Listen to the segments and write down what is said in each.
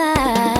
my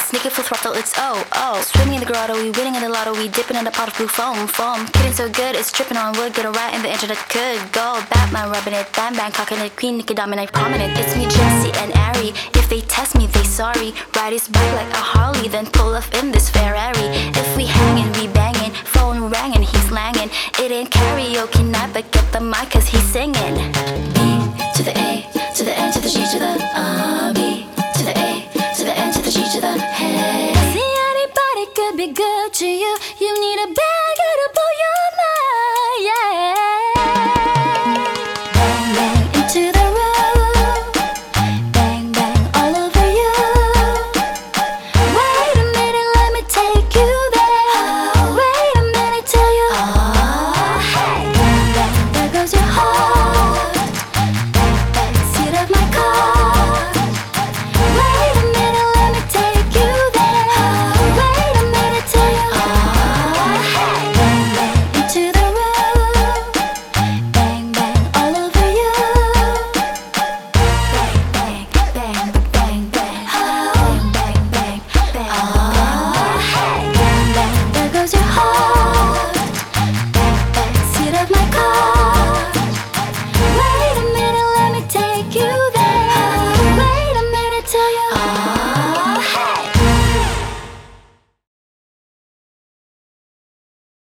it's naked full throttle, it's oh, oh. Swimming in the grotto, we winning in the lotto, we dipping in the pot of blue foam, foam. Getting so good, it's dripping on wood, get a right in the internet, could go. Batman rubbing it, bam bang cocking it, queen Nicki dominate, prominent. It's me, Jessie and Ari. If they test me, they sorry. Ride his bike like a Harley, then pull off in this Ferrari. If we hanging, we banging, phone ringing, he's langing. It ain't karaoke night, but get the mic, cause he's singing. to you. You need a bag, a boy,